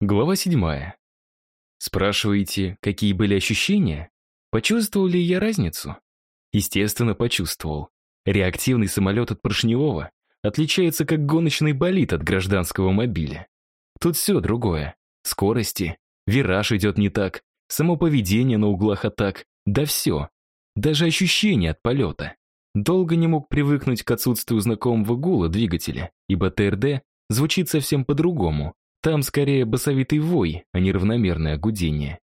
Глава седьмая. Спрашиваете, какие были ощущения? Почувствовал ли я разницу? Естественно, почувствовал. Реактивный самолет от поршневого отличается как гоночный болид от гражданского мобиля. Тут все другое. Скорости, вираж идет не так, само поведение на углах атак, да все. Даже ощущение от полета. Долго не мог привыкнуть к отсутствию знакомого гула двигателя, ибо ТРД звучит совсем по-другому, там скорее басовитый вой, а не равномерное гудение.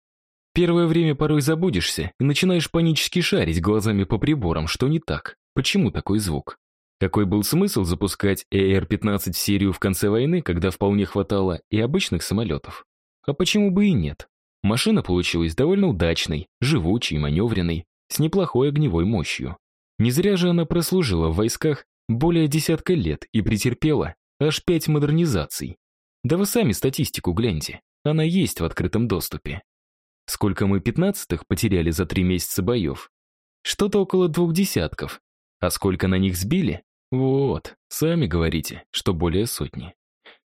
Первое время порой забудешься и начинаешь панически шарить глазами по приборам, что не так. Почему такой звук? Какой был смысл запускать ЭР-15 в серию в конце войны, когда вполне хватало и обычных самолетов? А почему бы и нет? Машина получилась довольно удачной, живучей, маневренной, с неплохой огневой мощью. Не зря же она прослужила в войсках более десятка лет и претерпела аж пять модернизаций. Да вы сами статистику гляньте. Она есть в открытом доступе. Сколько мы пятнадцатых потеряли за три месяца боев? Что-то около двух десятков. А сколько на них сбили? Вот, сами говорите, что более сотни.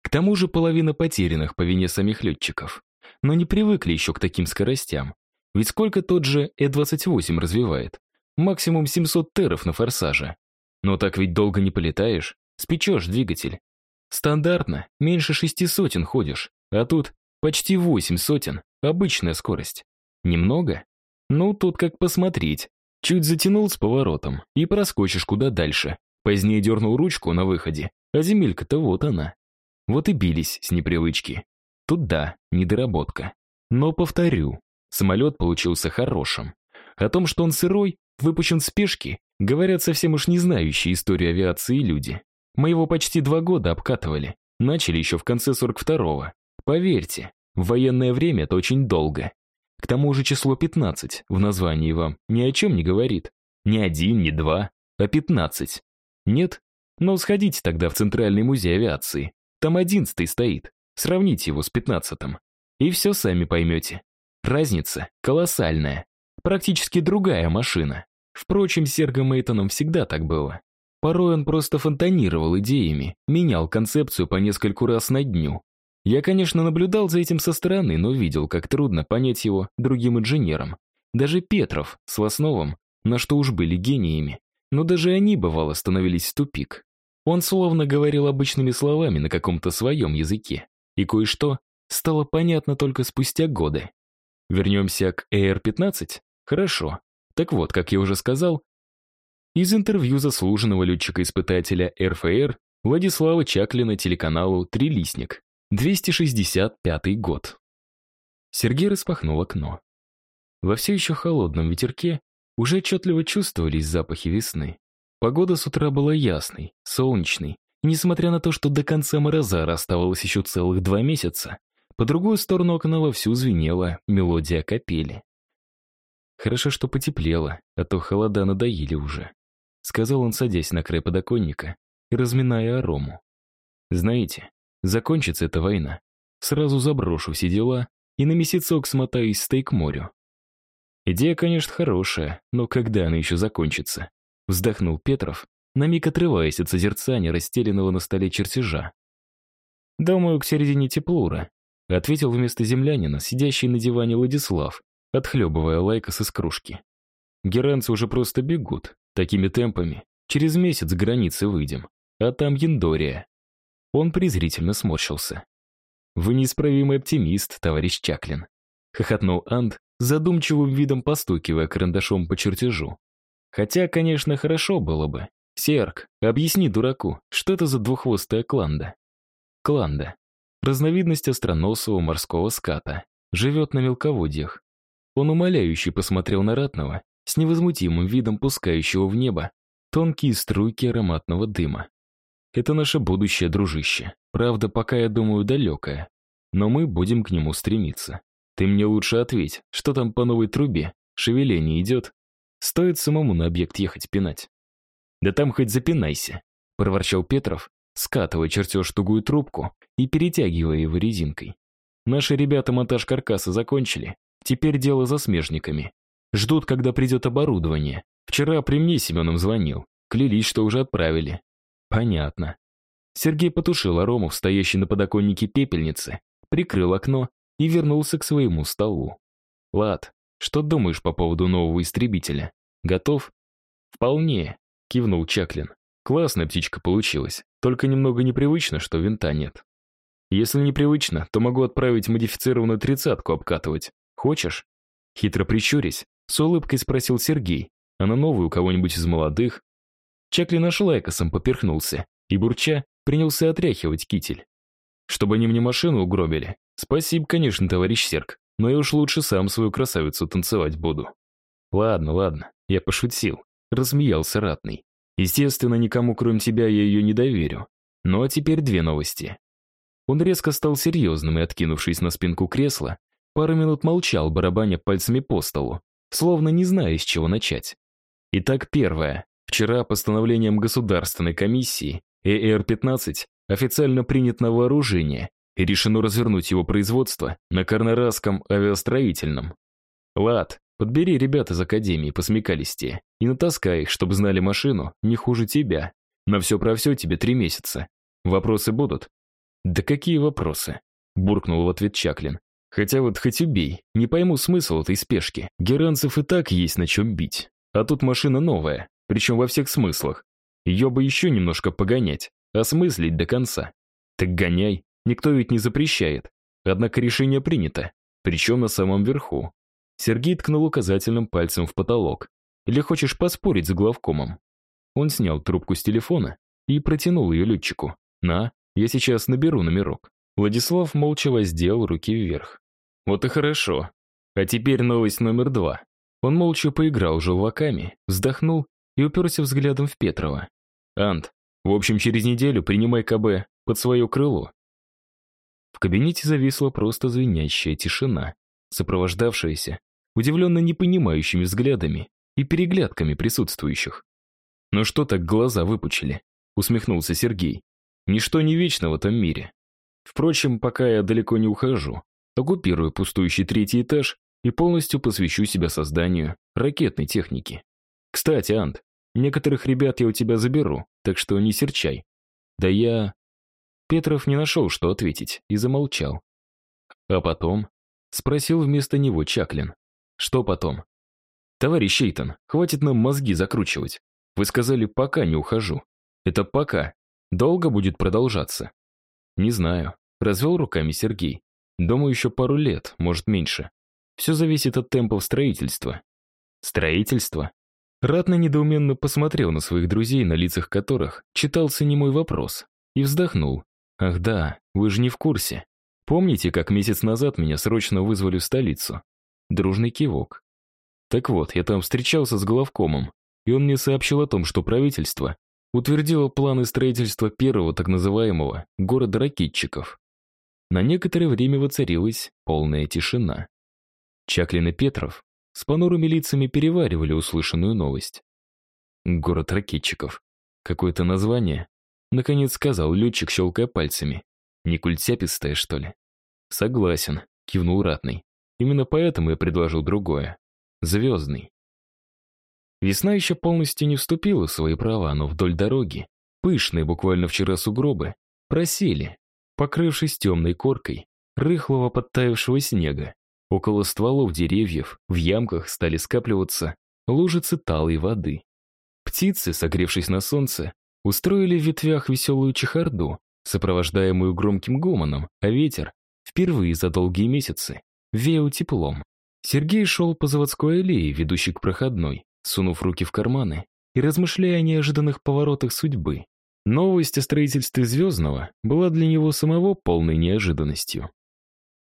К тому же половина потерянных по вине самих летчиков. Но не привыкли еще к таким скоростям. Ведь сколько тот же Э-28 развивает? Максимум 700 теров на форсаже. Но так ведь долго не полетаешь, спечешь двигатель. Стандартно, меньше шести сотен ходишь, а тут почти восемь сотен, обычная скорость. Немного? Ну, тут как посмотреть. Чуть затянул с поворотом и проскочишь куда дальше. Позднее дернул ручку на выходе, а земелька-то вот она. Вот и бились с непривычки. Тут да, недоработка. Но повторю, самолет получился хорошим. О том, что он сырой, выпущен в спешке, говорят совсем уж не знающие историю авиации люди. Мы его почти два года обкатывали. Начали еще в конце 42-го. Поверьте, в военное время это очень долго. К тому же число 15 в названии вам ни о чем не говорит. Ни один, ни два, а 15. Нет? Но сходите тогда в Центральный музей авиации. Там одиннадцатый стоит. Сравните его с пятнадцатым. И все сами поймете. Разница колоссальная. Практически другая машина. Впрочем, с Серго Мейтоном всегда так было. Порой он просто фонтанировал идеями, менял концепцию по нескольку раз на дню. Я, конечно, наблюдал за этим со стороны, но видел, как трудно понять его другим инженерам. Даже Петров с Лосновым, на что уж были гениями, но даже они, бывало, становились в тупик. Он словно говорил обычными словами на каком-то своем языке, и кое-что стало понятно только спустя годы. Вернемся к AR-15? Хорошо. Так вот, как я уже сказал, из интервью заслуженного летчика-испытателя РФР Владислава Чаклина телеканалу «Трилистник», 265 год. Сергей распахнул окно. Во все еще холодном ветерке уже отчетливо чувствовались запахи весны. Погода с утра была ясной, солнечной, и несмотря на то, что до конца мороза оставалось еще целых два месяца, по другую сторону окна вовсю звенела мелодия капели. Хорошо, что потеплело, а то холода надоели уже сказал он, садясь на край подоконника и разминая арому. Знаете, закончится эта война. Сразу заброшу все дела и на месяцок смотаюсь с к морю. Идея, конечно, хорошая, но когда она еще закончится? Вздохнул Петров, на миг отрываясь от созерцания расстеленного на столе чертежа. «Думаю, к середине теплура», — ответил вместо землянина, сидящий на диване Владислав, отхлебывая лайкос из кружки. «Геранцы уже просто бегут, Такими темпами через месяц границы выйдем, а там Яндория. Он презрительно сморщился. Вы неисправимый оптимист, товарищ Чаклин, хохотнул Анд, задумчивым видом постукивая карандашом по чертежу. Хотя, конечно, хорошо было бы. Серк, объясни дураку, что это за двуххвостая кланда? Кланда. Разновидность остроносого морского ската. Живет на мелководьях. Он умоляюще посмотрел на Ратного с невозмутимым видом пускающего в небо тонкие струйки ароматного дыма. Это наше будущее, дружище. Правда, пока, я думаю, далекое. Но мы будем к нему стремиться. Ты мне лучше ответь, что там по новой трубе? Шевеление идет? Стоит самому на объект ехать пинать. Да там хоть запинайся, проворчал Петров, скатывая чертеж тугую трубку и перетягивая его резинкой. Наши ребята монтаж каркаса закончили. Теперь дело за смежниками. Ждут, когда придет оборудование. Вчера при мне Семеном звонил. Клялись, что уже отправили. Понятно. Сергей потушил арому, стоящей на подоконнике пепельницы, прикрыл окно и вернулся к своему столу. «Лад, что думаешь по поводу нового истребителя? Готов?» «Вполне», — кивнул Чаклин. «Классная птичка получилась, только немного непривычно, что винта нет. Если непривычно, то могу отправить модифицированную тридцатку обкатывать. Хочешь?» Хитро прищурясь, с улыбкой спросил Сергей, а на новую у кого-нибудь из молодых? Чаклин аж лайкосом поперхнулся и, бурча, принялся отряхивать китель. Чтобы они мне машину угробили. Спасибо, конечно, товарищ Серк, но я уж лучше сам свою красавицу танцевать буду. Ладно, ладно, я пошутил. Размеялся ратный. Естественно, никому, кроме тебя, я ее не доверю. Ну а теперь две новости. Он резко стал серьезным и, откинувшись на спинку кресла, пару минут молчал, барабаня пальцами по столу, словно не зная, с чего начать. Итак, первое. Вчера постановлением Государственной комиссии ЭР-15 официально принят на вооружение и решено развернуть его производство на Карнарасском авиастроительном. Лад, подбери ребят из Академии по смекалисти и натаскай их, чтобы знали машину не хуже тебя. На все про все тебе три месяца. Вопросы будут? Да какие вопросы? Буркнул в ответ Чаклин. Хотя вот хоть убей, не пойму смысл этой спешки. Геранцев и так есть на чем бить. А тут машина новая, причем во всех смыслах. Ее бы еще немножко погонять, осмыслить до конца. Так гоняй, Никто ведь не запрещает. Однако решение принято, причем на самом верху. Сергей ткнул указательным пальцем в потолок. Или хочешь поспорить с главкомом? Он снял трубку с телефона и протянул ее летчику. «На, я сейчас наберу номерок». Владислав молча воздел руки вверх. «Вот и хорошо. А теперь новость номер два». Он молча поиграл желваками, вздохнул и уперся взглядом в Петрова. «Ант, в общем, через неделю принимай КБ под свое крыло. В кабинете зависла просто звенящая тишина, сопровождавшаяся удивленно непонимающими взглядами и переглядками присутствующих. «Ну что так глаза выпучили?» — усмехнулся Сергей. «Ничто не вечно в этом мире. Впрочем, пока я далеко не ухожу, оккупирую пустующий третий этаж и полностью посвящу себя созданию ракетной техники. Кстати, Ант, некоторых ребят я у тебя заберу, так что не серчай. Да я... Петров не нашел, что ответить, и замолчал. А потом? Спросил вместо него Чаклин. Что потом? Товарищ Эйтон, хватит нам мозги закручивать. Вы сказали, пока не ухожу. Это пока. Долго будет продолжаться? Не знаю. Развел руками Сергей. Думаю, еще пару лет, может меньше. Все зависит от темпов строительства. Строительство? Ратно недоуменно посмотрел на своих друзей, на лицах которых читался немой вопрос, и вздохнул. Ах да, вы же не в курсе. Помните, как месяц назад меня срочно вызвали в столицу? Дружный кивок. Так вот, я там встречался с главкомом, и он мне сообщил о том, что правительство утвердило планы строительства первого так называемого города ракетчиков. На некоторое время воцарилась полная тишина. Чаклин и Петров с понурыми лицами переваривали услышанную новость. Город ракетчиков. Какое-то название, Наконец сказал летчик, щелкая пальцами. Не культяпистая, что ли? Согласен, кивнул ратный. Именно поэтому я предложил другое. Звездный. Весна еще полностью не вступила в свои права, но вдоль дороги, пышные буквально вчера сугробы, просели, покрывшись темной коркой рыхлого подтаявшего снега. Около стволов деревьев в ямках стали скапливаться лужицы талой воды. Птицы, согревшись на солнце, устроили в ветвях веселую чехарду, сопровождаемую громким гомоном, а ветер, впервые за долгие месяцы, веял теплом. Сергей шел по заводской аллее, ведущей к проходной, сунув руки в карманы и размышляя о неожиданных поворотах судьбы. Новость о строительстве Звездного была для него самого полной неожиданностью.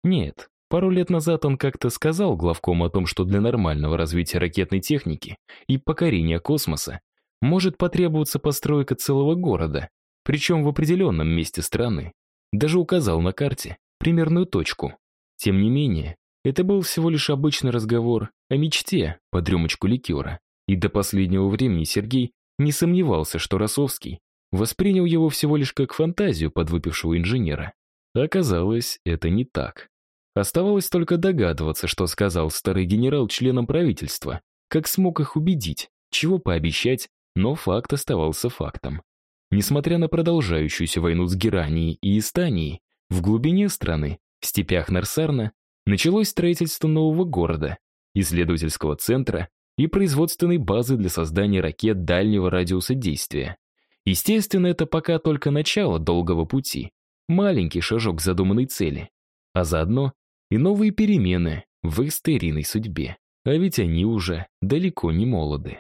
Нет, пару лет назад он как-то сказал главкому о том, что для нормального развития ракетной техники и покорения космоса может потребоваться постройка целого города, причем в определенном месте страны. Даже указал на карте примерную точку. Тем не менее, это был всего лишь обычный разговор о мечте под рюмочку ликера. И до последнего времени Сергей не сомневался, что Росовский воспринял его всего лишь как фантазию подвыпившего инженера. Оказалось, это не так. Оставалось только догадываться, что сказал старый генерал членам правительства, как смог их убедить, чего пообещать но факт оставался фактом. Несмотря на продолжающуюся войну с Геранией и Истанией, в глубине страны В степях Нарсарна началось строительство нового города, исследовательского центра и производственной базы для создания ракет дальнего радиуса действия. Естественно, это пока только начало долгого пути, маленький шажок к задуманной цели, а заодно и новые перемены в их судьбе. А ведь они уже далеко не молоды.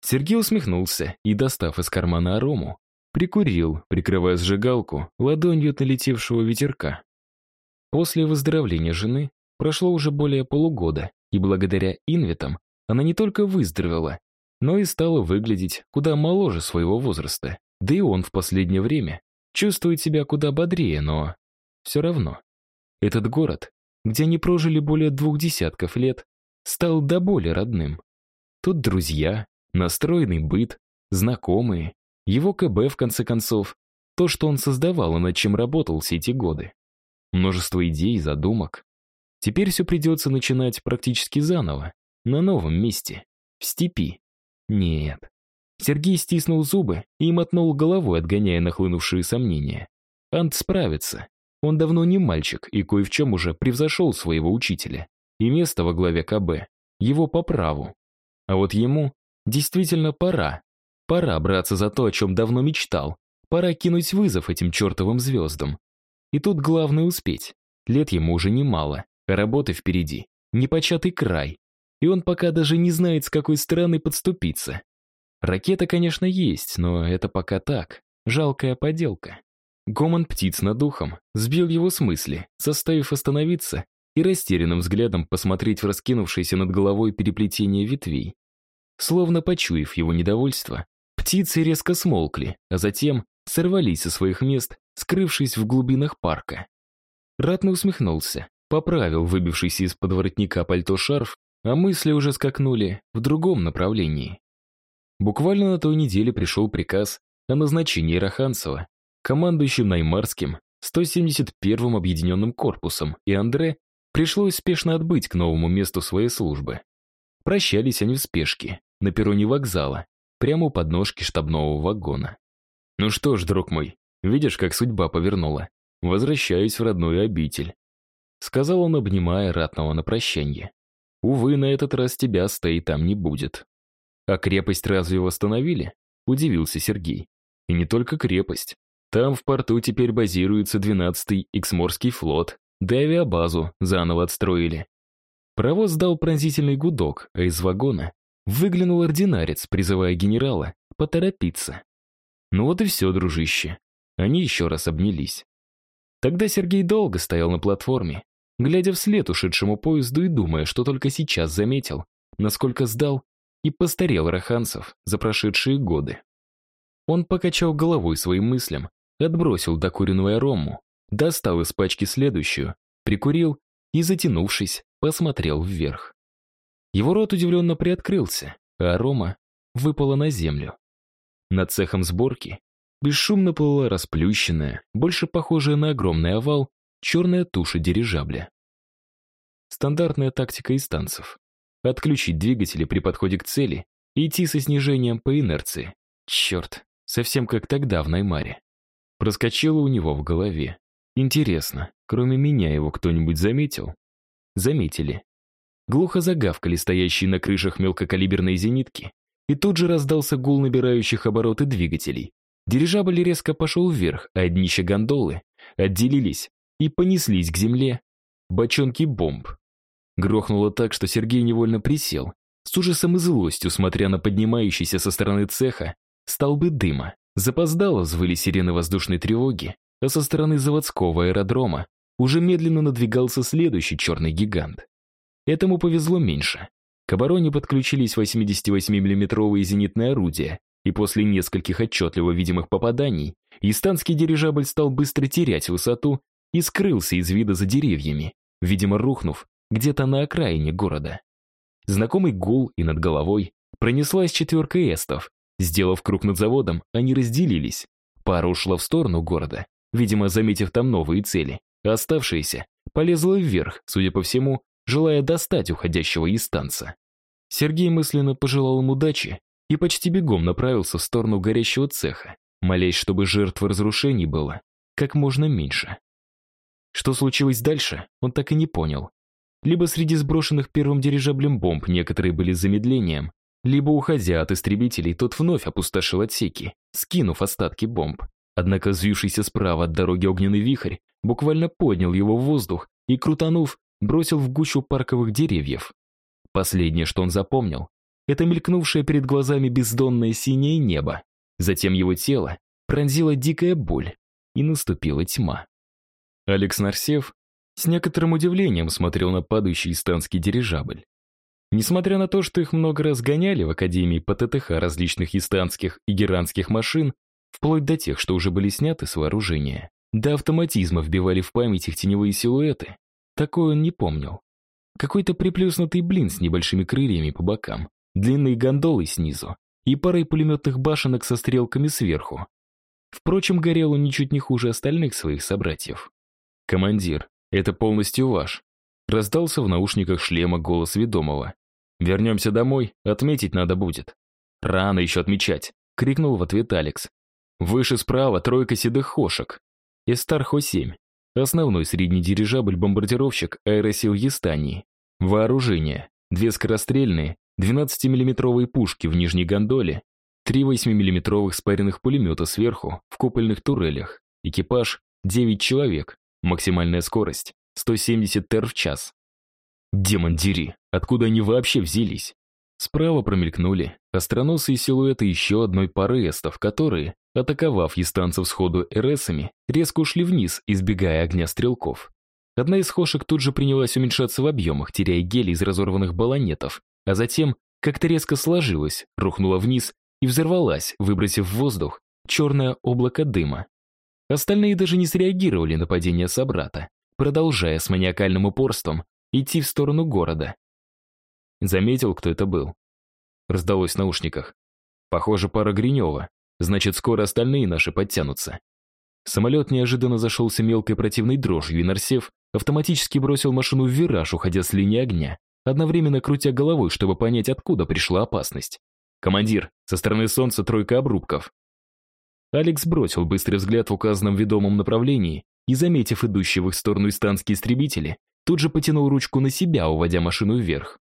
Сергей усмехнулся и, достав из кармана арому, прикурил, прикрывая сжигалку ладонью от налетевшего ветерка. После выздоровления жены прошло уже более полугода, и благодаря инвитам она не только выздоровела, но и стала выглядеть куда моложе своего возраста. Да и он в последнее время чувствует себя куда бодрее, но все равно. Этот город, где они прожили более двух десятков лет, стал до боли родным. Тут друзья, настроенный быт, знакомые, его КБ, в конце концов, то, что он создавал и над чем работал все эти годы. Множество идей, задумок. Теперь все придется начинать практически заново, на новом месте, в степи. Нет. Сергей стиснул зубы и мотнул головой, отгоняя нахлынувшие сомнения. Ант справится. Он давно не мальчик и кое в чем уже превзошел своего учителя. И место во главе КБ его по праву. А вот ему действительно пора. Пора браться за то, о чем давно мечтал. Пора кинуть вызов этим чертовым звездам. И тут главное успеть. Лет ему уже немало, а работы впереди. Непочатый край. И он пока даже не знает, с какой стороны подступиться. Ракета, конечно, есть, но это пока так. Жалкая поделка. Гомон птиц над духом сбил его с мысли, заставив остановиться и растерянным взглядом посмотреть в раскинувшееся над головой переплетение ветвей. Словно почуяв его недовольство, птицы резко смолкли, а затем сорвались со своих мест, скрывшись в глубинах парка. Ратно усмехнулся, поправил выбившийся из-под воротника пальто шарф, а мысли уже скакнули в другом направлении. Буквально на той неделе пришел приказ о назначении Раханцева командующим Наймарским 171-м объединенным корпусом, и Андре пришлось спешно отбыть к новому месту своей службы. Прощались они в спешке, на перроне вокзала, прямо у подножки штабного вагона. «Ну что ж, друг мой, видишь, как судьба повернула. Возвращаюсь в родную обитель», — сказал он, обнимая ратного на прощанье. «Увы, на этот раз тебя, Стей, там не будет». «А крепость разве восстановили?» — удивился Сергей. «И не только крепость. Там в порту теперь базируется 12-й Иксморский флот, да авиабазу заново отстроили. Провоз дал пронзительный гудок, а из вагона выглянул ординарец, призывая генерала поторопиться. Ну вот и все, дружище. Они еще раз обнялись. Тогда Сергей долго стоял на платформе, глядя вслед ушедшему поезду и думая, что только сейчас заметил, насколько сдал и постарел Раханцев за прошедшие годы. Он покачал головой своим мыслям, отбросил докуренную арому, достал из пачки следующую, прикурил и, затянувшись, посмотрел вверх. Его рот удивленно приоткрылся, а арома выпала на землю. Над цехом сборки бесшумно плыла расплющенная, больше похожая на огромный овал, черная туша дирижабля. Стандартная тактика истанцев. Отключить двигатели при подходе к цели и идти со снижением по инерции. Черт, совсем как тогда в Наймаре. Проскочило у него в голове. Интересно, кроме меня его кто-нибудь заметил? Заметили. Глухо загавкали стоящие на крышах мелкокалиберные зенитки, и тут же раздался гул набирающих обороты двигателей. Дирижабль резко пошел вверх, а днища гондолы отделились и понеслись к земле бочонки бомб. Грохнуло так, что Сергей невольно присел, с ужасом и злостью смотря на поднимающиеся со стороны цеха столбы дыма. Запоздало взвыли сирены воздушной тревоги, а со стороны заводского аэродрома уже медленно надвигался следующий черный гигант. Этому повезло меньше. К обороне подключились 88 миллиметровые зенитные орудия, и после нескольких отчетливо видимых попаданий истанский дирижабль стал быстро терять высоту и скрылся из вида за деревьями, видимо, рухнув где-то на окраине города. Знакомый гул и над головой пронеслась четверка эстов, Сделав круг над заводом, они разделились. Пара ушла в сторону города, видимо, заметив там новые цели, оставшаяся полезла вверх, судя по всему, желая достать уходящего из станца. Сергей мысленно пожелал им удачи и почти бегом направился в сторону горящего цеха, молясь, чтобы жертв разрушений было как можно меньше. Что случилось дальше, он так и не понял. Либо среди сброшенных первым дирижаблем бомб некоторые были с замедлением, либо, уходя от истребителей, тот вновь опустошил отсеки, скинув остатки бомб. Однако взвившийся справа от дороги огненный вихрь буквально поднял его в воздух и, крутанув, бросил в гущу парковых деревьев. Последнее, что он запомнил, это мелькнувшее перед глазами бездонное синее небо. Затем его тело пронзила дикая боль, и наступила тьма. Алекс Нарсев с некоторым удивлением смотрел на падающий истанский дирижабль. Несмотря на то, что их много раз гоняли в Академии по ТТХ различных истанских и геранских машин, вплоть до тех, что уже были сняты с вооружения, до автоматизма вбивали в память их теневые силуэты, такое он не помнил. Какой-то приплюснутый блин с небольшими крыльями по бокам, длинные гондолы снизу и парой пулеметных башенок со стрелками сверху. Впрочем, горел он ничуть не хуже остальных своих собратьев. «Командир, это полностью ваш», — раздался в наушниках шлема голос ведомого. «Вернемся домой, отметить надо будет». «Рано еще отмечать», — крикнул в ответ Алекс. «Выше справа тройка седых хошек. Эстар-Хо-7, основной средний дирижабль-бомбардировщик аэросил Естании. Вооружение, две скорострельные, 12-миллиметровые пушки в нижней гондоле, три 8-миллиметровых спаренных пулемета сверху, в купольных турелях. Экипаж — 9 человек, максимальная скорость — 170 тер в час. Демон дери, откуда они вообще взялись? Справа промелькнули остроносые силуэты еще одной пары эстов, которые, атаковав ястанцев сходу РСами, резко ушли вниз, избегая огня стрелков. Одна из хошек тут же принялась уменьшаться в объемах, теряя гели из разорванных баллонетов, а затем как-то резко сложилась, рухнула вниз и взорвалась, выбросив в воздух черное облако дыма. Остальные даже не среагировали на падение собрата, продолжая с маниакальным упорством идти в сторону города. Заметил, кто это был. Раздалось в наушниках. Похоже, пара Гринева. Значит, скоро остальные наши подтянутся. Самолет неожиданно зашелся мелкой противной дрожью, и Нарсев автоматически бросил машину в вираж, уходя с линии огня, одновременно крутя головой, чтобы понять, откуда пришла опасность. «Командир, со стороны солнца тройка обрубков». Алекс бросил быстрый взгляд в указанном ведомом направлении и, заметив идущие в их сторону истанские истребители, тут же потянул ручку на себя, уводя машину вверх.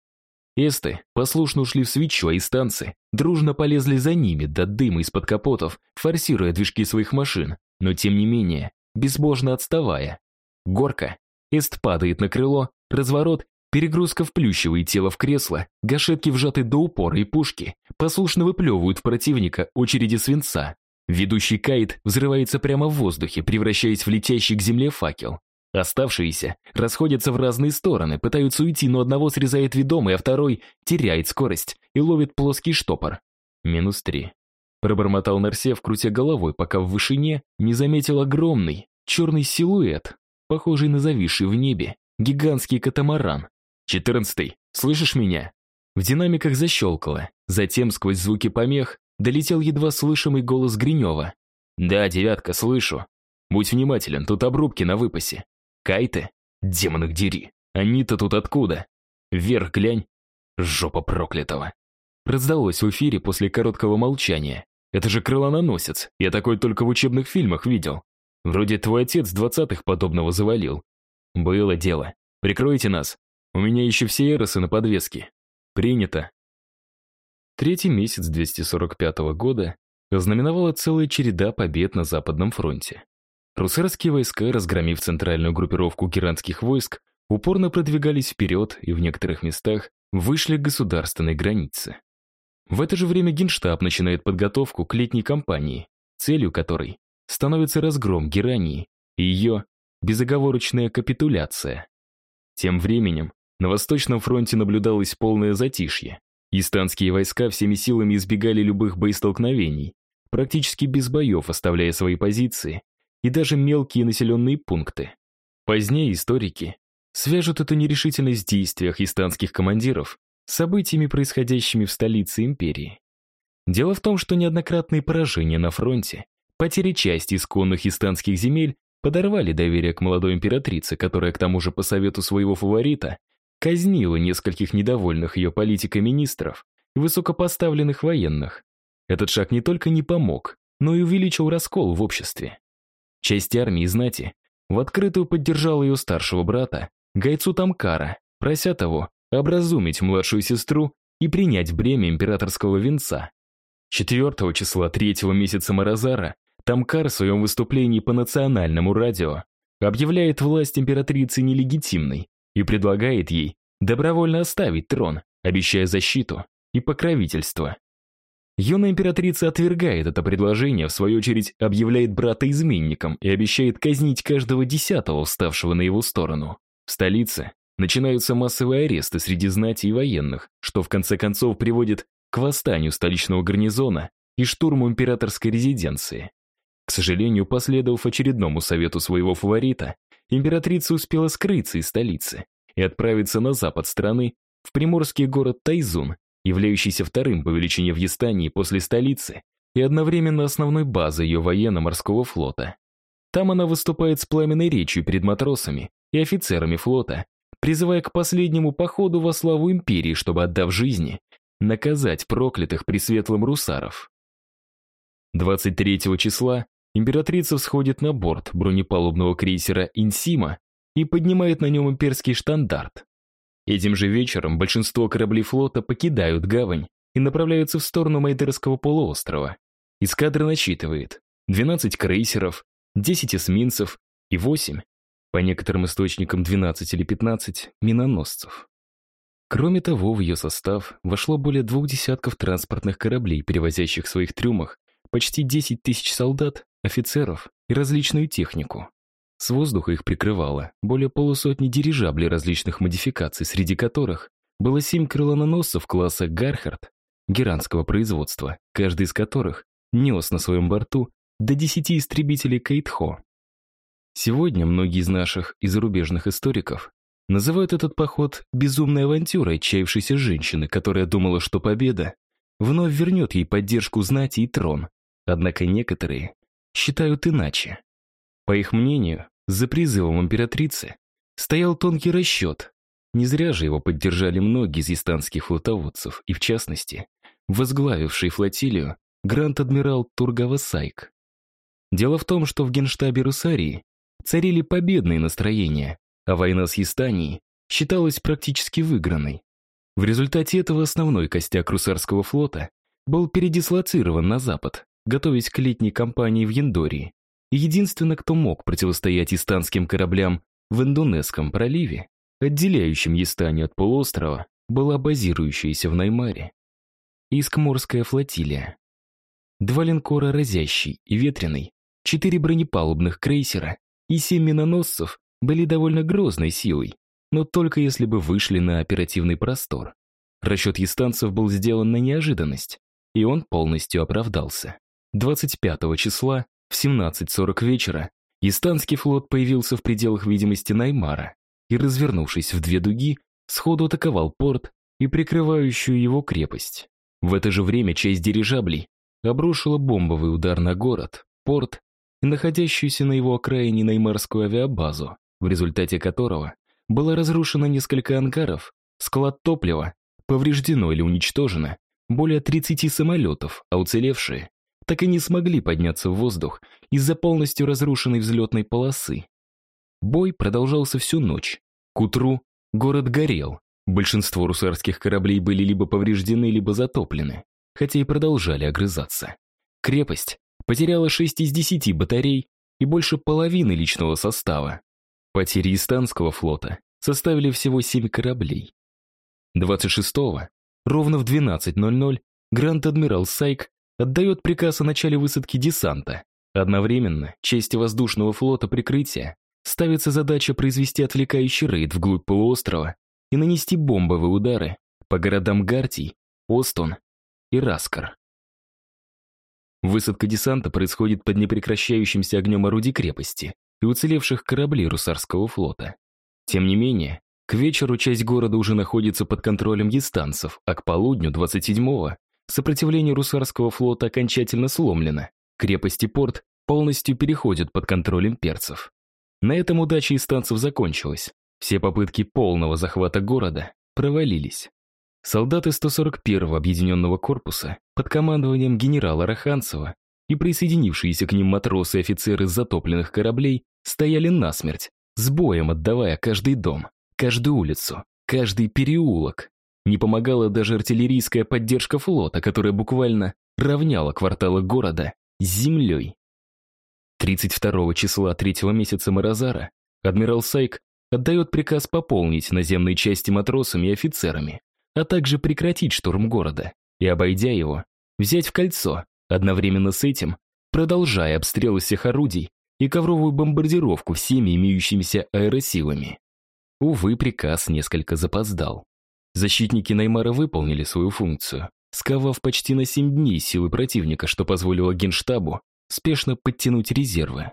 Эсты послушно ушли в свечу, а истанцы дружно полезли за ними до дыма из-под капотов, форсируя движки своих машин, но тем не менее, безбожно отставая. Горка. Эст падает на крыло, разворот, перегрузка вплющивает тело в кресло, гашетки вжаты до упора и пушки послушно выплевывают в противника очереди свинца. Ведущий кайт взрывается прямо в воздухе, превращаясь в летящий к земле факел. Оставшиеся расходятся в разные стороны, пытаются уйти, но одного срезает ведомый, а второй теряет скорость и ловит плоский штопор. Минус три. Пробормотал Нарсев, крутя головой, пока в вышине не заметил огромный черный силуэт, похожий на зависший в небе гигантский катамаран. «Четырнадцатый, слышишь меня?» В динамиках защелкало, затем сквозь звуки помех долетел едва слышимый голос Гринева. «Да, девятка, слышу. Будь внимателен, тут обрубки на выпасе. Кайты? Демон их дери. Они-то тут откуда? Вверх глянь. Жопа проклятого. Раздалось в эфире после короткого молчания. Это же крылоносец. Я такой только в учебных фильмах видел. Вроде твой отец двадцатых подобного завалил. Было дело. Прикройте нас. У меня еще все эросы на подвеске. Принято. Третий месяц 245 года ознаменовала целая череда побед на Западном фронте. Русарские войска, разгромив центральную группировку геранских войск, упорно продвигались вперед и в некоторых местах вышли к государственной границе. В это же время Генштаб начинает подготовку к летней кампании, целью которой становится разгром Герании и ее безоговорочная капитуляция. Тем временем на Восточном фронте наблюдалось полное затишье. Истанские войска всеми силами избегали любых боестолкновений, практически без боев оставляя свои позиции и даже мелкие населенные пункты. Позднее историки свяжут эту нерешительность в действиях истанских командиров с событиями, происходящими в столице империи. Дело в том, что неоднократные поражения на фронте, потери части исконных истанских земель подорвали доверие к молодой императрице, которая к тому же по совету своего фаворита казнила нескольких недовольных ее политикой министров и высокопоставленных военных. Этот шаг не только не помог, но и увеличил раскол в обществе. Часть армии и знати в открытую поддержал ее старшего брата, Гайцу Тамкара, прося того образумить младшую сестру и принять бремя императорского венца. 4 числа третьего месяца Маразара Тамкар в своем выступлении по национальному радио объявляет власть императрицы нелегитимной и предлагает ей добровольно оставить трон, обещая защиту и покровительство. Юная императрица отвергает это предложение, в свою очередь объявляет брата изменником и обещает казнить каждого десятого, вставшего на его сторону. В столице начинаются массовые аресты среди знати и военных, что в конце концов приводит к восстанию столичного гарнизона и штурму императорской резиденции. К сожалению, последовав очередному совету своего фаворита, императрица успела скрыться из столицы и отправиться на запад страны, в приморский город Тайзун, являющийся вторым по величине в Ястании после столицы и одновременно основной базой ее военно-морского флота. Там она выступает с пламенной речью перед матросами и офицерами флота, призывая к последнему походу во славу империи, чтобы, отдав жизни, наказать проклятых пресветлым русаров. 23 числа императрица всходит на борт бронепалубного крейсера «Инсима» и поднимает на нем имперский штандарт. Этим же вечером большинство кораблей флота покидают гавань и направляются в сторону Майдерского полуострова. Эскадра насчитывает 12 крейсеров, 10 эсминцев и 8, по некоторым источникам 12 или 15, миноносцев. Кроме того, в ее состав вошло более двух десятков транспортных кораблей, перевозящих в своих трюмах почти 10 тысяч солдат, офицеров и различную технику. С воздуха их прикрывало более полусотни дирижаблей различных модификаций, среди которых было семь крылоносцев класса «Гархард» геранского производства, каждый из которых нес на своем борту до 10 истребителей Кейтхо. Сегодня многие из наших и зарубежных историков называют этот поход безумной авантюрой отчаявшейся женщины, которая думала, что победа вновь вернет ей поддержку знати и трон. Однако некоторые считают иначе. По их мнению, за призывом императрицы стоял тонкий расчет. Не зря же его поддержали многие из истанских флотоводцев, и в частности, возглавивший флотилию гранд-адмирал Тургава Сайк. Дело в том, что в генштабе Русарии царили победные настроения, а война с Ястанией считалась практически выигранной. В результате этого основной костяк русарского флота был передислоцирован на запад, готовясь к летней кампании в Яндории, единственный, кто мог противостоять истанским кораблям в Индонезском проливе, отделяющем Ястани от полуострова, была базирующаяся в Наймаре. Искморская флотилия. Два линкора «Разящий» и «Ветреный», четыре бронепалубных крейсера и семь миноносцев были довольно грозной силой, но только если бы вышли на оперативный простор. Расчет ястанцев был сделан на неожиданность, и он полностью оправдался. 25 числа в 17.40 вечера Истанский флот появился в пределах видимости Наймара и, развернувшись в две дуги, сходу атаковал порт и прикрывающую его крепость. В это же время часть дирижаблей обрушила бомбовый удар на город, порт и находящуюся на его окраине Наймарскую авиабазу, в результате которого было разрушено несколько ангаров, склад топлива, повреждено или уничтожено более 30 самолетов, а уцелевшие так и не смогли подняться в воздух из-за полностью разрушенной взлетной полосы. Бой продолжался всю ночь. К утру город горел. Большинство русарских кораблей были либо повреждены, либо затоплены, хотя и продолжали огрызаться. Крепость потеряла 6 из 10 батарей и больше половины личного состава. Потери Истанского флота составили всего 7 кораблей. 26-го, ровно в 12.00, Гранд-адмирал Сайк отдает приказ о начале высадки десанта. Одновременно, честь воздушного флота прикрытия, ставится задача произвести отвлекающий рейд вглубь полуострова и нанести бомбовые удары по городам Гартий, Остон и Раскар. Высадка десанта происходит под непрекращающимся огнем орудий крепости и уцелевших кораблей Русарского флота. Тем не менее, к вечеру часть города уже находится под контролем ястанцев, а к полудню 27-го Сопротивление русарского флота окончательно сломлено. Крепость и порт полностью переходят под контроль имперцев. На этом удача истанцев закончилась. Все попытки полного захвата города провалились. Солдаты 141-го объединенного корпуса под командованием генерала Раханцева и присоединившиеся к ним матросы и офицеры затопленных кораблей стояли насмерть, с боем отдавая каждый дом, каждую улицу, каждый переулок. Не помогала даже артиллерийская поддержка флота, которая буквально равняла кварталы города с землей. 32 числа третьего месяца Морозара адмирал Сайк отдает приказ пополнить наземные части матросами и офицерами, а также прекратить штурм города и, обойдя его, взять в кольцо, одновременно с этим продолжая обстрелы всех орудий и ковровую бомбардировку всеми имеющимися аэросилами. Увы, приказ несколько запоздал. Защитники Наймара выполнили свою функцию, сковав почти на 7 дней силы противника, что позволило Генштабу спешно подтянуть резервы.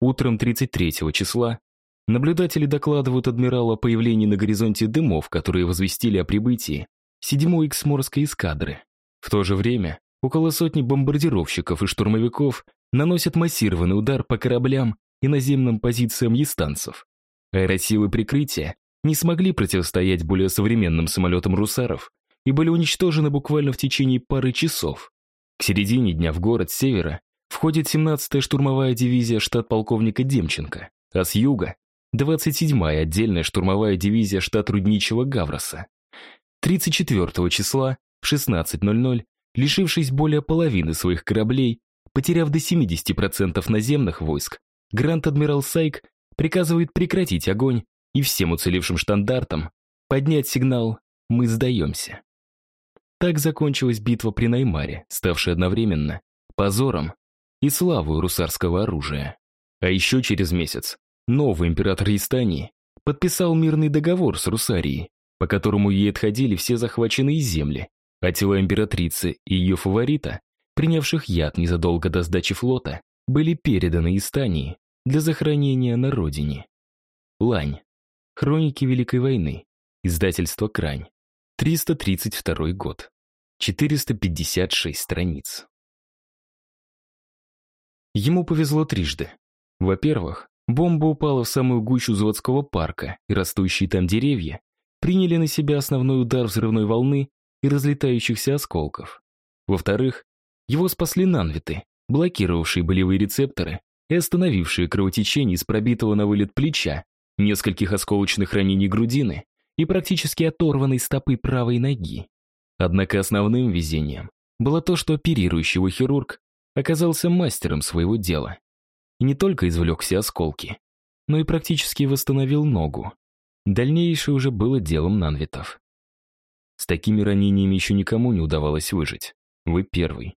Утром 33 числа наблюдатели докладывают адмиралу о появлении на горизонте дымов, которые возвестили о прибытии 7-й Эксморской эскадры. В то же время около сотни бомбардировщиков и штурмовиков наносят массированный удар по кораблям и наземным позициям ястанцев. Аэросилы прикрытия не смогли противостоять более современным самолетам «Русаров» и были уничтожены буквально в течение пары часов. К середине дня в город с севера входит 17-я штурмовая дивизия штат полковника Демченко, а с юга — 27-я отдельная штурмовая дивизия штат Рудничего Гавроса. 34 числа в 16.00, лишившись более половины своих кораблей, потеряв до 70% наземных войск, Гранд-адмирал Сайк приказывает прекратить огонь и всем уцелевшим штандартам поднять сигнал «Мы сдаемся». Так закончилась битва при Наймаре, ставшая одновременно позором и славой русарского оружия. А еще через месяц новый император Истании подписал мирный договор с Русарией, по которому ей отходили все захваченные земли, а тела императрицы и ее фаворита, принявших яд незадолго до сдачи флота, были переданы Истании для захоронения на родине. Лань. Хроники Великой войны. Издательство «Крань». 332 год. 456 страниц. Ему повезло трижды. Во-первых, бомба упала в самую гущу заводского парка, и растущие там деревья приняли на себя основной удар взрывной волны и разлетающихся осколков. Во-вторых, его спасли нанвиты, блокировавшие болевые рецепторы и остановившие кровотечение из пробитого на вылет плеча, нескольких осколочных ранений грудины и практически оторванной стопы правой ноги. Однако основным везением было то, что оперирующий хирург оказался мастером своего дела. И не только извлек все осколки, но и практически восстановил ногу. Дальнейшее уже было делом нанвитов. С такими ранениями еще никому не удавалось выжить. Вы первый.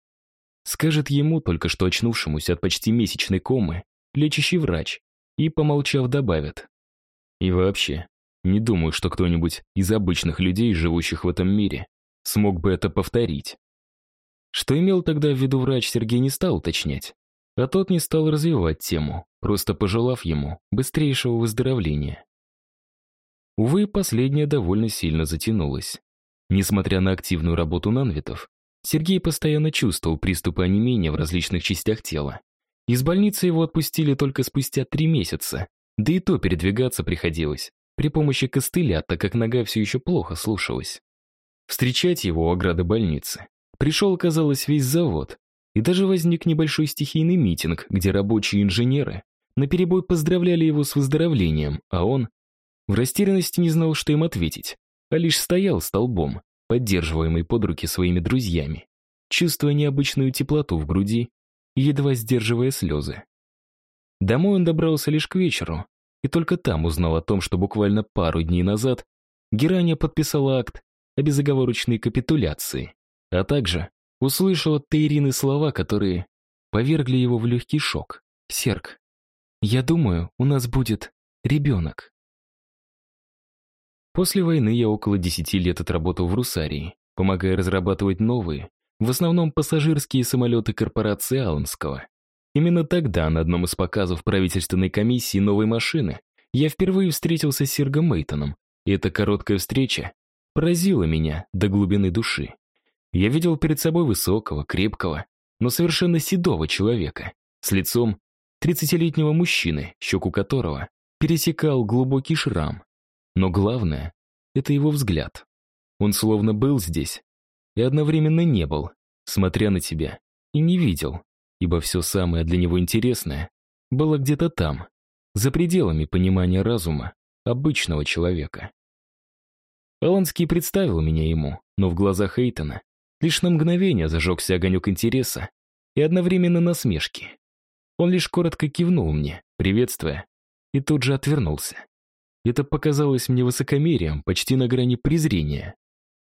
Скажет ему, только что очнувшемуся от почти месячной комы, лечащий врач, и, помолчав, добавит. И вообще, не думаю, что кто-нибудь из обычных людей, живущих в этом мире, смог бы это повторить. Что имел тогда в виду врач, Сергей не стал уточнять. А тот не стал развивать тему, просто пожелав ему быстрейшего выздоровления. Увы, последнее довольно сильно затянулось. Несмотря на активную работу нанвитов, Сергей постоянно чувствовал приступы онемения в различных частях тела. Из больницы его отпустили только спустя три месяца, да и то передвигаться приходилось при помощи костыля, так как нога все еще плохо слушалась. Встречать его у ограды больницы пришел, казалось, весь завод, и даже возник небольшой стихийный митинг, где рабочие инженеры наперебой поздравляли его с выздоровлением, а он в растерянности не знал, что им ответить, а лишь стоял столбом, поддерживаемый под руки своими друзьями, чувствуя необычную теплоту в груди едва сдерживая слезы. Домой он добрался лишь к вечеру, и только там узнал о том, что буквально пару дней назад Гераня подписала акт о безоговорочной капитуляции, а также услышал от Тейрины слова, которые повергли его в легкий шок. «Серк, я думаю, у нас будет ребенок». После войны я около 10 лет отработал в Русарии, помогая разрабатывать новые, в основном пассажирские самолеты корпорации Алмского. Именно тогда, на одном из показов правительственной комиссии новой машины, я впервые встретился с Сергом Мейтоном, и эта короткая встреча поразила меня до глубины души. Я видел перед собой высокого, крепкого, но совершенно седого человека, с лицом 30-летнего мужчины, щеку которого пересекал глубокий шрам, но главное — это его взгляд. Он словно был здесь и одновременно не был, смотря на тебя, и не видел, ибо все самое для него интересное было где-то там, за пределами понимания разума обычного человека. Аланский представил меня ему, но в глазах Эйтона лишь на мгновение зажегся огонек интереса и одновременно насмешки. Он лишь коротко кивнул мне, приветствуя, и тут же отвернулся. Это показалось мне высокомерием, почти на грани презрения.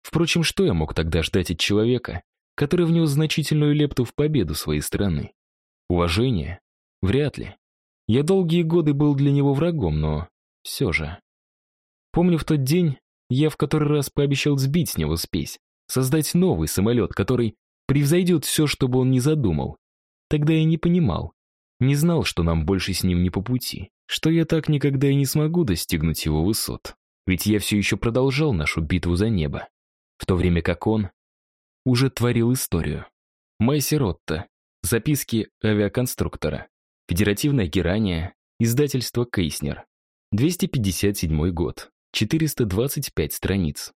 Впрочем, что я мог тогда ждать от человека, который внес значительную лепту в победу своей страны? Уважение? Вряд ли. Я долгие годы был для него врагом, но все же. Помню, в тот день я в который раз пообещал сбить с него спесь, создать новый самолет, который превзойдет все, что бы он ни задумал. Тогда я не понимал, не знал, что нам больше с ним не по пути, что я так никогда и не смогу достигнуть его высот. Ведь я все еще продолжал нашу битву за небо, в то время как он уже творил историю. Майси Ротта. Записки авиаконструктора. Федеративное герание. Издательство Кейснер. 257 год. 425 страниц.